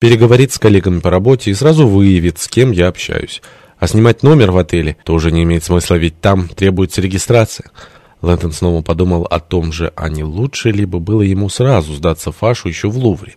переговорит с коллегами по работе и сразу выявит, с кем я общаюсь. А снимать номер в отеле тоже не имеет смысла, ведь там требуется регистрация. Лэнтон снова подумал о том же, а не лучше ли бы было ему сразу сдаться Фашу еще в Лувре.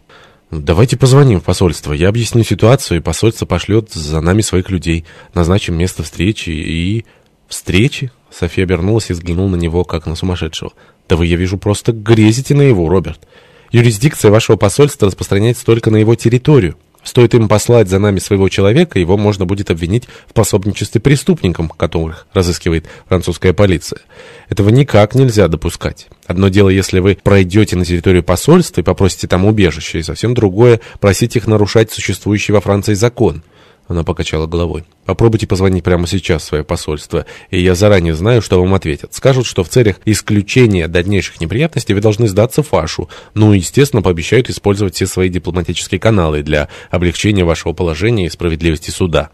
«Давайте позвоним в посольство. Я объясню ситуацию, и посольство пошлет за нами своих людей. Назначим место встречи и...» «Встречи?» София обернулась и взглянула на него, как на сумасшедшего. «Да вы, я вижу, просто грезите на его, Роберт. Юрисдикция вашего посольства распространяется только на его территорию. Стоит им послать за нами своего человека, его можно будет обвинить в пособничестве преступникам, которых разыскивает французская полиция. Этого никак нельзя допускать. Одно дело, если вы пройдете на территорию посольства и попросите там убежище, и совсем другое – просить их нарушать существующий во Франции закон. Она покачала головой. «Попробуйте позвонить прямо сейчас в свое посольство, и я заранее знаю, что вам ответят. Скажут, что в целях исключения дальнейших неприятностей вы должны сдаться фашу. Ну естественно, пообещают использовать все свои дипломатические каналы для облегчения вашего положения и справедливости суда».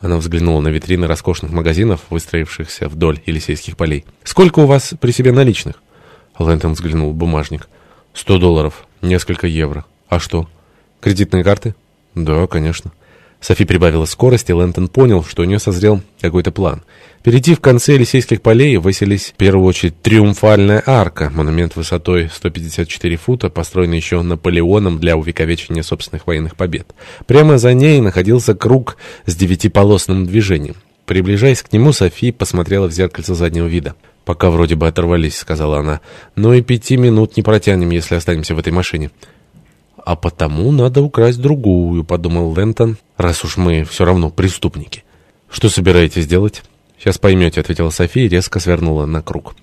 Она взглянула на витрины роскошных магазинов, выстроившихся вдоль Елисейских полей. «Сколько у вас при себе наличных?» Лэнтон взглянул в бумажник. «Сто долларов, несколько евро. А что? Кредитные карты?» «Да, конечно». Софи прибавила скорость, и Лэнтон понял, что у нее созрел какой-то план. Впереди в конце Елисейских полей выселись в первую очередь Триумфальная арка, монумент высотой 154 фута, построенный еще Наполеоном для увековечения собственных военных побед. Прямо за ней находился круг с девятиполосным движением. Приближаясь к нему, Софи посмотрела в зеркальце заднего вида. «Пока вроде бы оторвались», — сказала она. «Но и пяти минут не протянем, если останемся в этой машине». «А потому надо украсть другую», — подумал Лэнтон, «раз уж мы все равно преступники». «Что собираетесь делать?» «Сейчас поймете», — ответила София и резко свернула на круг.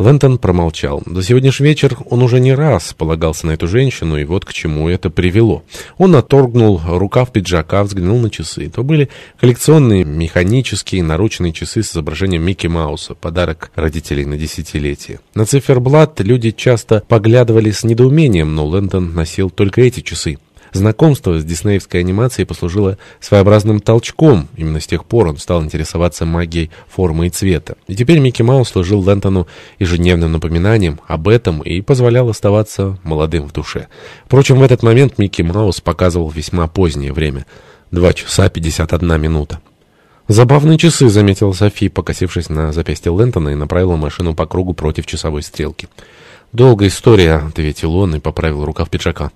Лэнтон промолчал. За сегодняшний вечер он уже не раз полагался на эту женщину, и вот к чему это привело. Он оторгнул рукав пиджака, взглянул на часы. То были коллекционные механические наручные часы с изображением Микки Мауса, подарок родителей на десятилетие. На циферблат люди часто поглядывали с недоумением, но Лэнтон носил только эти часы. Знакомство с диснеевской анимацией послужило своеобразным толчком. Именно с тех пор он стал интересоваться магией формы и цвета. И теперь Микки Маус служил Лэнтону ежедневным напоминанием об этом и позволял оставаться молодым в душе. Впрочем, в этот момент Микки Маус показывал весьма позднее время. Два часа пятьдесят одна минута. «Забавные часы», — заметила Софи, покосившись на запястье Лэнтона и направила машину по кругу против часовой стрелки. «Долгая история», — ответил он и поправил рукав пиджака.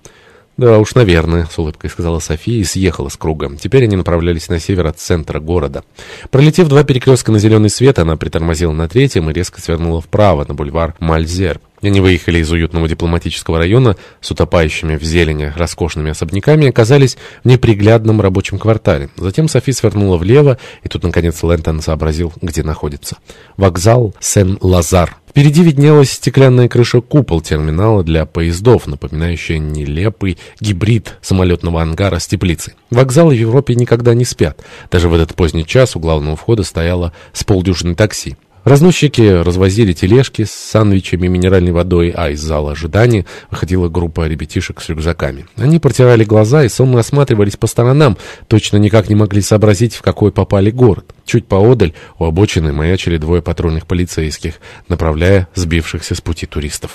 «Да уж, наверное», — с улыбкой сказала София и съехала с круга. Теперь они направлялись на север от центра города. Пролетев два перекрестка на зеленый свет, она притормозила на третьем и резко свернула вправо на бульвар Мальзерб. Они выехали из уютного дипломатического района с утопающими в зелени роскошными особняками и оказались в неприглядном рабочем квартале. Затем Софи свернула влево, и тут, наконец, Лэнтон сообразил, где находится. Вокзал Сен-Лазар. Впереди виднелась стеклянная крыша купол терминала для поездов, напоминающая нелепый гибрид самолетного ангара с теплицей. Вокзалы в Европе никогда не спят. Даже в этот поздний час у главного входа стояло с полдюжины такси. Разносчики развозили тележки с сандвичами и минеральной водой, а из зала ожидания выходила группа ребятишек с рюкзаками. Они протирали глаза и сонно осматривались по сторонам, точно никак не могли сообразить, в какой попали город. Чуть поодаль у обочины маячили двое патрульных полицейских, направляя сбившихся с пути туристов.